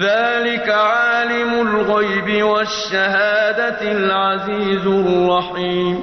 ذلك عالم الغيب والشهادة العزيز الرحيم.